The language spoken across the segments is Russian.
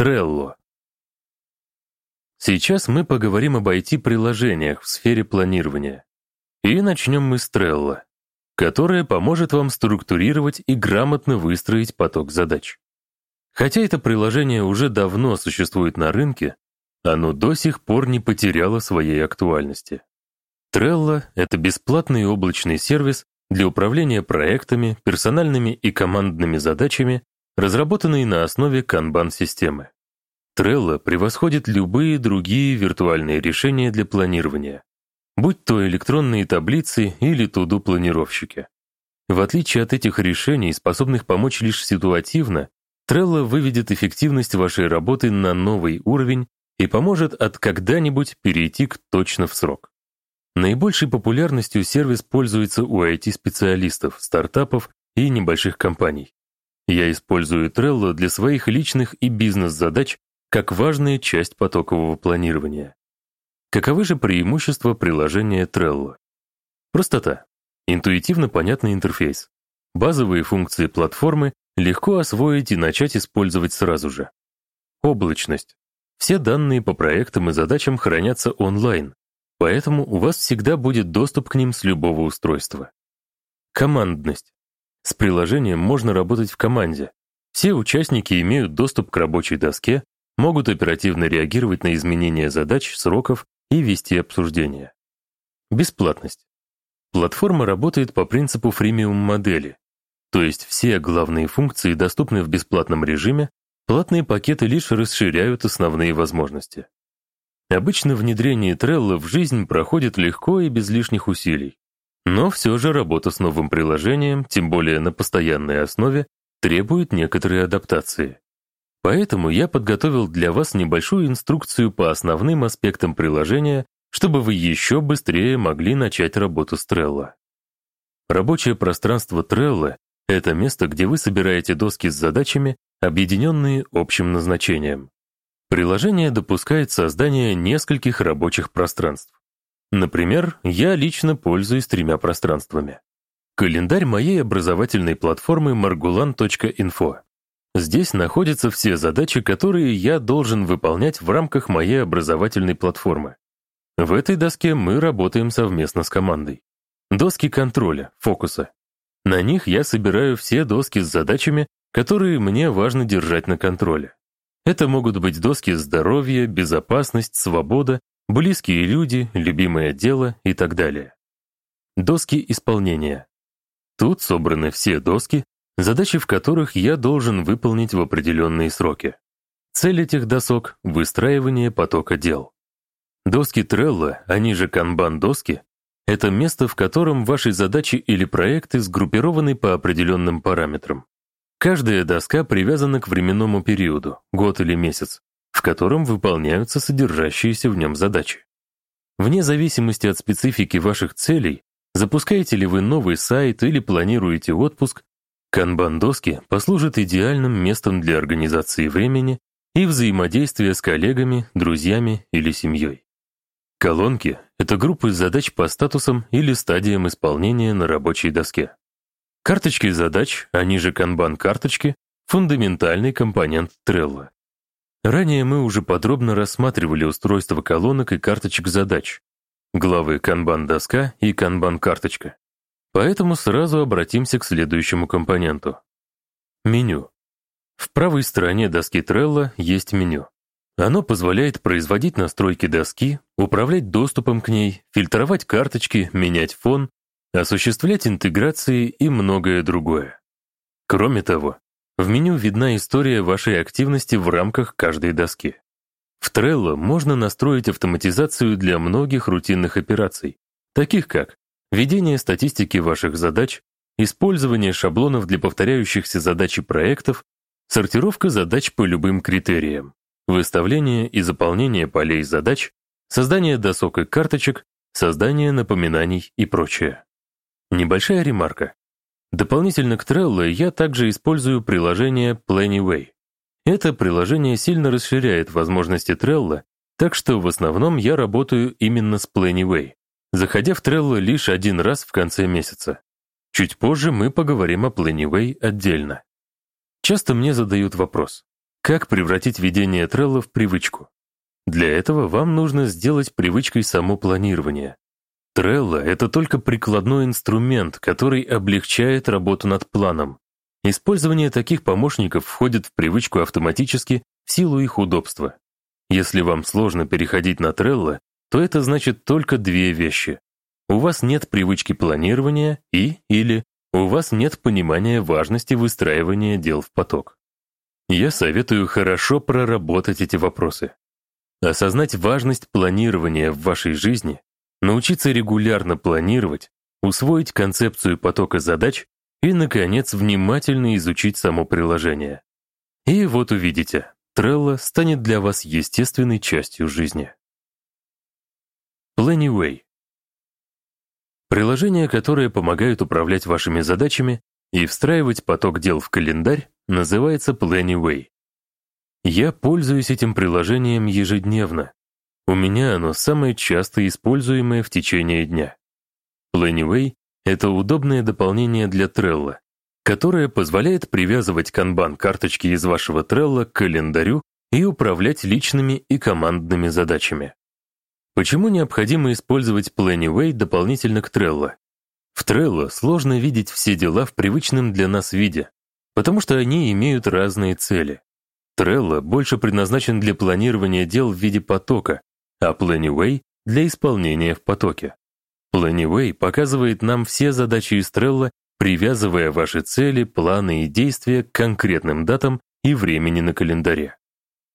Trello. Сейчас мы поговорим об IT-приложениях в сфере планирования. И начнем мы с Trello, которое поможет вам структурировать и грамотно выстроить поток задач. Хотя это приложение уже давно существует на рынке, оно до сих пор не потеряло своей актуальности. Trello — это бесплатный облачный сервис для управления проектами, персональными и командными задачами, разработанный на основе Kanban-системы. Trello превосходит любые другие виртуальные решения для планирования, будь то электронные таблицы или туду-планировщики. В отличие от этих решений, способных помочь лишь ситуативно, Trello выведет эффективность вашей работы на новый уровень и поможет от когда-нибудь перейти к точно в срок. Наибольшей популярностью сервис пользуется у IT-специалистов, стартапов и небольших компаний. Я использую Trello для своих личных и бизнес-задач как важная часть потокового планирования. Каковы же преимущества приложения Trello? Простота. Интуитивно понятный интерфейс. Базовые функции платформы легко освоить и начать использовать сразу же. Облачность. Все данные по проектам и задачам хранятся онлайн, поэтому у вас всегда будет доступ к ним с любого устройства. Командность. С приложением можно работать в команде. Все участники имеют доступ к рабочей доске, могут оперативно реагировать на изменения задач, сроков и вести обсуждения. Бесплатность. Платформа работает по принципу фримиум-модели, то есть все главные функции доступны в бесплатном режиме, платные пакеты лишь расширяют основные возможности. Обычно внедрение Trello в жизнь проходит легко и без лишних усилий. Но все же работа с новым приложением, тем более на постоянной основе, требует некоторой адаптации. Поэтому я подготовил для вас небольшую инструкцию по основным аспектам приложения, чтобы вы еще быстрее могли начать работу с Trello. Рабочее пространство Trello — это место, где вы собираете доски с задачами, объединенные общим назначением. Приложение допускает создание нескольких рабочих пространств. Например, я лично пользуюсь тремя пространствами. Календарь моей образовательной платформы margulan.info. Здесь находятся все задачи, которые я должен выполнять в рамках моей образовательной платформы. В этой доске мы работаем совместно с командой. Доски контроля, фокуса. На них я собираю все доски с задачами, которые мне важно держать на контроле. Это могут быть доски здоровья, безопасность, свобода, близкие люди, любимое дело и так далее. Доски исполнения. Тут собраны все доски, задачи в которых я должен выполнить в определенные сроки. Цель этих досок — выстраивание потока дел. Доски Trello, они же канбан-доски, это место, в котором ваши задачи или проекты сгруппированы по определенным параметрам. Каждая доска привязана к временному периоду, год или месяц, в котором выполняются содержащиеся в нем задачи. Вне зависимости от специфики ваших целей, запускаете ли вы новый сайт или планируете отпуск, канбан-доски послужат идеальным местом для организации времени и взаимодействия с коллегами, друзьями или семьей. Колонки — это группы задач по статусам или стадиям исполнения на рабочей доске. Карточки задач, они же канбан-карточки, фундаментальный компонент Trello. Ранее мы уже подробно рассматривали устройство колонок и карточек задач, главы канбан-доска и канбан-карточка. Поэтому сразу обратимся к следующему компоненту. Меню. В правой стороне доски Trello есть меню. Оно позволяет производить настройки доски, управлять доступом к ней, фильтровать карточки, менять фон, осуществлять интеграции и многое другое. Кроме того, в меню видна история вашей активности в рамках каждой доски. В Trello можно настроить автоматизацию для многих рутинных операций, таких как ведение статистики ваших задач, использование шаблонов для повторяющихся задач и проектов, сортировка задач по любым критериям, выставление и заполнение полей задач, создание досок и карточек, создание напоминаний и прочее. Небольшая ремарка. Дополнительно к Trello я также использую приложение Plannyway. Это приложение сильно расширяет возможности Trello, так что в основном я работаю именно с Plannyway, заходя в Trello лишь один раз в конце месяца. Чуть позже мы поговорим о Plannyway отдельно. Часто мне задают вопрос, Как превратить ведение Trello в привычку? Для этого вам нужно сделать привычкой само планирование. Trello — это только прикладной инструмент, который облегчает работу над планом. Использование таких помощников входит в привычку автоматически в силу их удобства. Если вам сложно переходить на Trello, то это значит только две вещи. У вас нет привычки планирования и или у вас нет понимания важности выстраивания дел в поток. Я советую хорошо проработать эти вопросы. Осознать важность планирования в вашей жизни научиться регулярно планировать, усвоить концепцию потока задач и, наконец, внимательно изучить само приложение. И вот увидите, Trello станет для вас естественной частью жизни. Plannyway Приложения, которые помогают управлять вашими задачами и встраивать поток дел в календарь, называется Plannyway. Я пользуюсь этим приложением ежедневно, у меня оно самое часто используемое в течение дня. Plannyway — это удобное дополнение для Trello, которое позволяет привязывать канбан-карточки из вашего Trello к календарю и управлять личными и командными задачами. Почему необходимо использовать Plannyway дополнительно к Trello? В Trello сложно видеть все дела в привычном для нас виде, потому что они имеют разные цели. Trello больше предназначен для планирования дел в виде потока, а Plannyway — для исполнения в потоке. Plannyway показывает нам все задачи из Trello, привязывая ваши цели, планы и действия к конкретным датам и времени на календаре.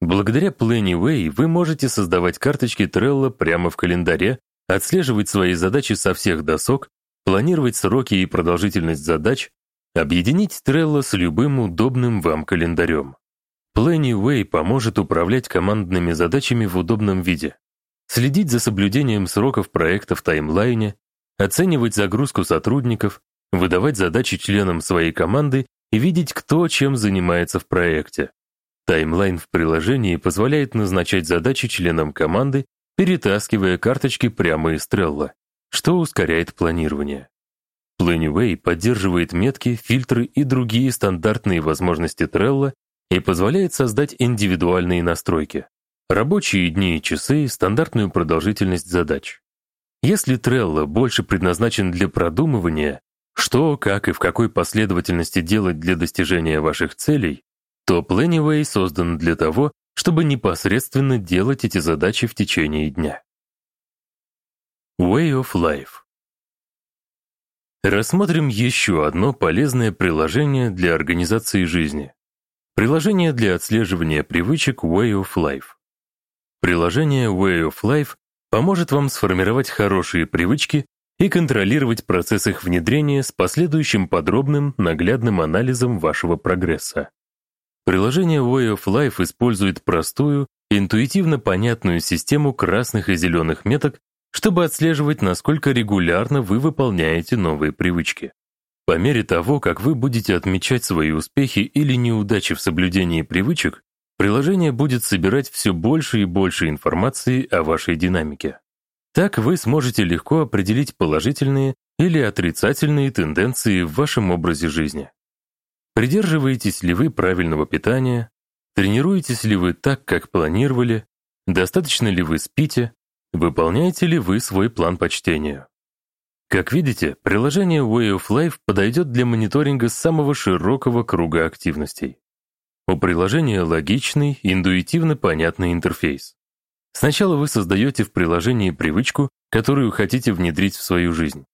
Благодаря Plannyway вы можете создавать карточки Trello прямо в календаре, отслеживать свои задачи со всех досок, планировать сроки и продолжительность задач, объединить Trello с любым удобным вам календарем. Plannyway поможет управлять командными задачами в удобном виде следить за соблюдением сроков проекта в таймлайне, оценивать загрузку сотрудников, выдавать задачи членам своей команды и видеть, кто чем занимается в проекте. Таймлайн в приложении позволяет назначать задачи членам команды, перетаскивая карточки прямо из Trello, что ускоряет планирование. Plannyway поддерживает метки, фильтры и другие стандартные возможности Trello и позволяет создать индивидуальные настройки. Рабочие дни и часы — стандартную продолжительность задач. Если Trello больше предназначен для продумывания, что, как и в какой последовательности делать для достижения ваших целей, то Plannyway создан для того, чтобы непосредственно делать эти задачи в течение дня. Way of Life Рассмотрим еще одно полезное приложение для организации жизни. Приложение для отслеживания привычек Way of Life. Приложение Way of Life поможет вам сформировать хорошие привычки и контролировать процесс их внедрения с последующим подробным, наглядным анализом вашего прогресса. Приложение Way of Life использует простую, интуитивно понятную систему красных и зеленых меток, чтобы отслеживать, насколько регулярно вы выполняете новые привычки. По мере того, как вы будете отмечать свои успехи или неудачи в соблюдении привычек, Приложение будет собирать все больше и больше информации о вашей динамике. Так вы сможете легко определить положительные или отрицательные тенденции в вашем образе жизни. Придерживаетесь ли вы правильного питания, тренируетесь ли вы так, как планировали, достаточно ли вы спите, выполняете ли вы свой план по чтению. Как видите, приложение Way of Life подойдет для мониторинга самого широкого круга активностей. У приложения логичный, интуитивно понятный интерфейс. Сначала вы создаете в приложении привычку, которую хотите внедрить в свою жизнь.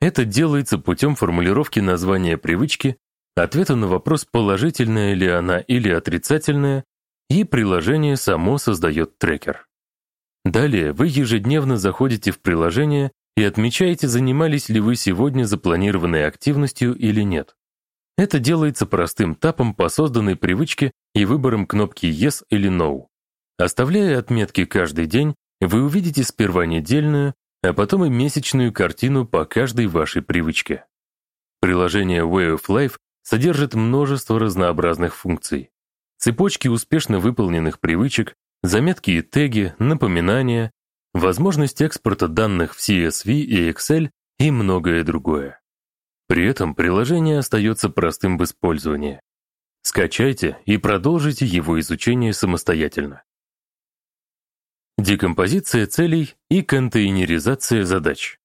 Это делается путем формулировки названия привычки, ответа на вопрос, положительная ли она или отрицательная, и приложение само создает трекер. Далее вы ежедневно заходите в приложение и отмечаете, занимались ли вы сегодня запланированной активностью или нет. Это делается простым тапом по созданной привычке и выбором кнопки Yes или No. Оставляя отметки каждый день, вы увидите сперва недельную, а потом и месячную картину по каждой вашей привычке. Приложение Way of Life содержит множество разнообразных функций. Цепочки успешно выполненных привычек, заметки и теги, напоминания, возможность экспорта данных в CSV и Excel и многое другое. При этом приложение остается простым в использовании. Скачайте и продолжите его изучение самостоятельно. Декомпозиция целей и контейнеризация задач.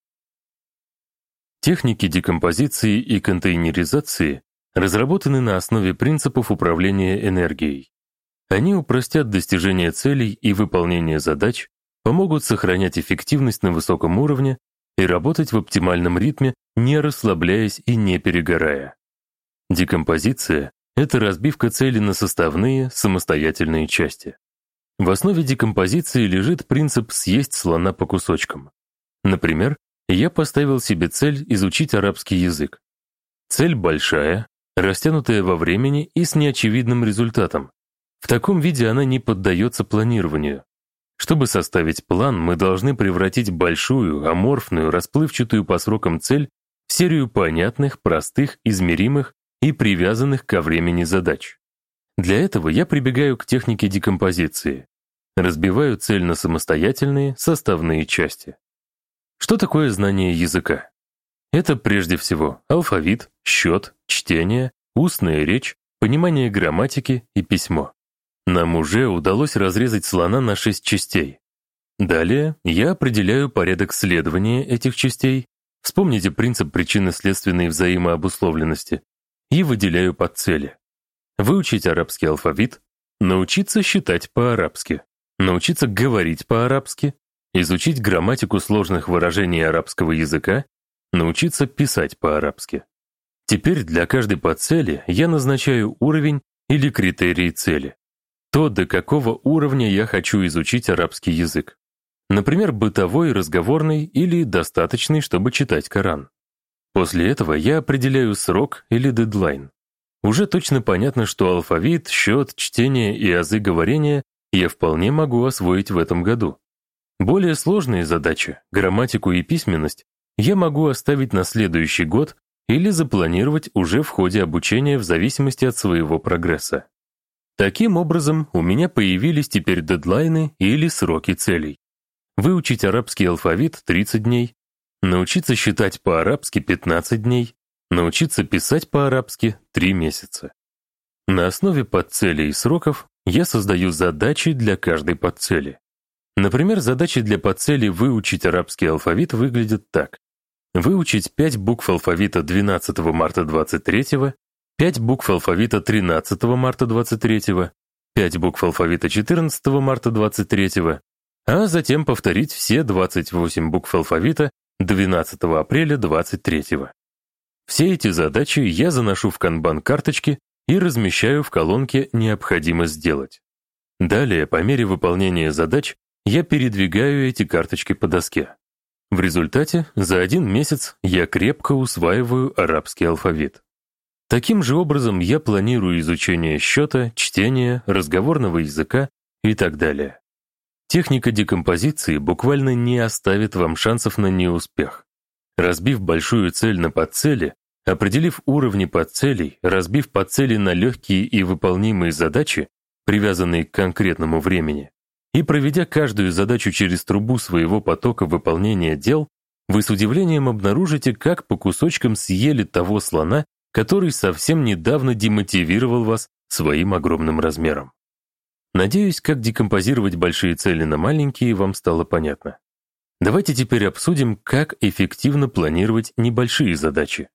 Техники декомпозиции и контейнеризации разработаны на основе принципов управления энергией. Они упростят достижение целей и выполнение задач, помогут сохранять эффективность на высоком уровне и работать в оптимальном ритме, не расслабляясь и не перегорая. Декомпозиция — это разбивка цели на составные, самостоятельные части. В основе декомпозиции лежит принцип съесть слона по кусочкам. Например, я поставил себе цель изучить арабский язык. Цель большая, растянутая во времени и с неочевидным результатом. В таком виде она не поддается планированию. Чтобы составить план, мы должны превратить большую, аморфную, расплывчатую по срокам цель в серию понятных, простых, измеримых и привязанных ко времени задач. Для этого я прибегаю к технике декомпозиции. Разбиваю цель на самостоятельные, составные части. Что такое знание языка? Это прежде всего алфавит, счет, чтение, устная речь, понимание грамматики и письмо. Нам уже удалось разрезать слона на шесть частей. Далее я определяю порядок следования этих частей, вспомните принцип причинно-следственной взаимообусловленности, и выделяю подцели. Выучить арабский алфавит, научиться считать по-арабски, научиться говорить по-арабски, изучить грамматику сложных выражений арабского языка, научиться писать по-арабски. Теперь для каждой подцели я назначаю уровень или критерии цели то, до какого уровня я хочу изучить арабский язык. Например, бытовой, разговорный или достаточный, чтобы читать Коран. После этого я определяю срок или дедлайн. Уже точно понятно, что алфавит, счет, чтение и азы говорения я вполне могу освоить в этом году. Более сложные задачи, грамматику и письменность, я могу оставить на следующий год или запланировать уже в ходе обучения в зависимости от своего прогресса. Таким образом, у меня появились теперь дедлайны или сроки целей. Выучить арабский алфавит 30 дней, научиться считать по-арабски 15 дней, научиться писать по-арабски 3 месяца. На основе подцелей и сроков я создаю задачи для каждой подцели. Например, задачи для подцели выучить арабский алфавит выглядят так. Выучить 5 букв алфавита 12 марта 23 5 букв алфавита 13 марта 23 5 букв алфавита 14 марта 23 а затем повторить все 28 букв алфавита 12 апреля 23 Все эти задачи я заношу в канбан-карточки и размещаю в колонке «Необходимо сделать». Далее, по мере выполнения задач, я передвигаю эти карточки по доске. В результате за один месяц я крепко усваиваю арабский алфавит. Таким же образом я планирую изучение счета, чтения, разговорного языка и так далее. Техника декомпозиции буквально не оставит вам шансов на неуспех. Разбив большую цель на подцели, определив уровни подцелей, разбив подцели на легкие и выполнимые задачи, привязанные к конкретному времени, и проведя каждую задачу через трубу своего потока выполнения дел, вы с удивлением обнаружите, как по кусочкам съели того слона, который совсем недавно демотивировал вас своим огромным размером. Надеюсь, как декомпозировать большие цели на маленькие вам стало понятно. Давайте теперь обсудим, как эффективно планировать небольшие задачи.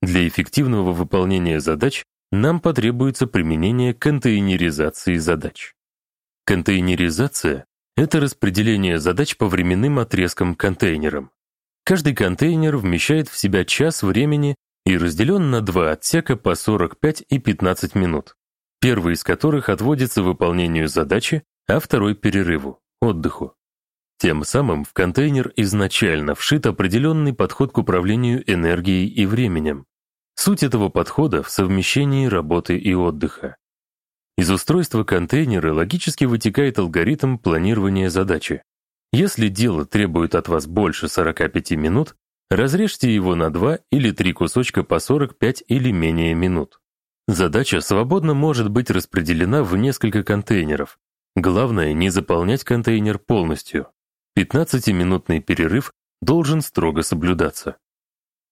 Для эффективного выполнения задач нам потребуется применение контейнеризации задач. Контейнеризация — это распределение задач по временным отрезкам контейнерам. Каждый контейнер вмещает в себя час времени и разделен на два отсека по 45 и 15 минут, первый из которых отводится выполнению задачи, а второй — перерыву, отдыху. Тем самым в контейнер изначально вшит определенный подход к управлению энергией и временем. Суть этого подхода в совмещении работы и отдыха. Из устройства контейнера логически вытекает алгоритм планирования задачи. Если дело требует от вас больше 45 минут, Разрежьте его на два или три кусочка по 45 или менее минут. Задача свободно может быть распределена в несколько контейнеров. Главное не заполнять контейнер полностью. 15-минутный перерыв должен строго соблюдаться.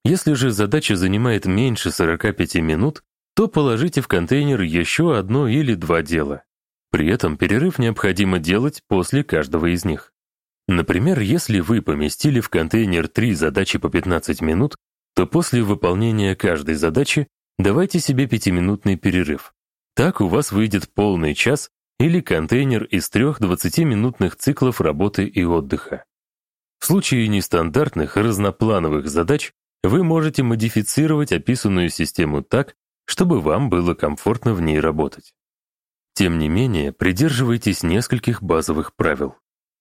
Если же задача занимает меньше 45 минут, то положите в контейнер еще одно или два дела. При этом перерыв необходимо делать после каждого из них. Например, если вы поместили в контейнер три задачи по 15 минут, то после выполнения каждой задачи давайте себе пятиминутный перерыв. Так у вас выйдет полный час или контейнер из трех 20-минутных циклов работы и отдыха. В случае нестандартных разноплановых задач вы можете модифицировать описанную систему так, чтобы вам было комфортно в ней работать. Тем не менее, придерживайтесь нескольких базовых правил.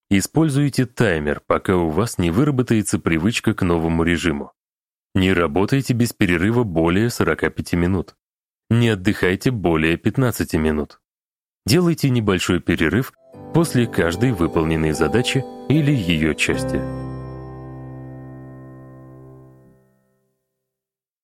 Используйте таймер, пока у вас не выработается привычка к новому режиму. Не работайте без перерыва более 45 минут. Не отдыхайте более 15 минут. Делайте небольшой перерыв после каждой выполненной задачи или ее части.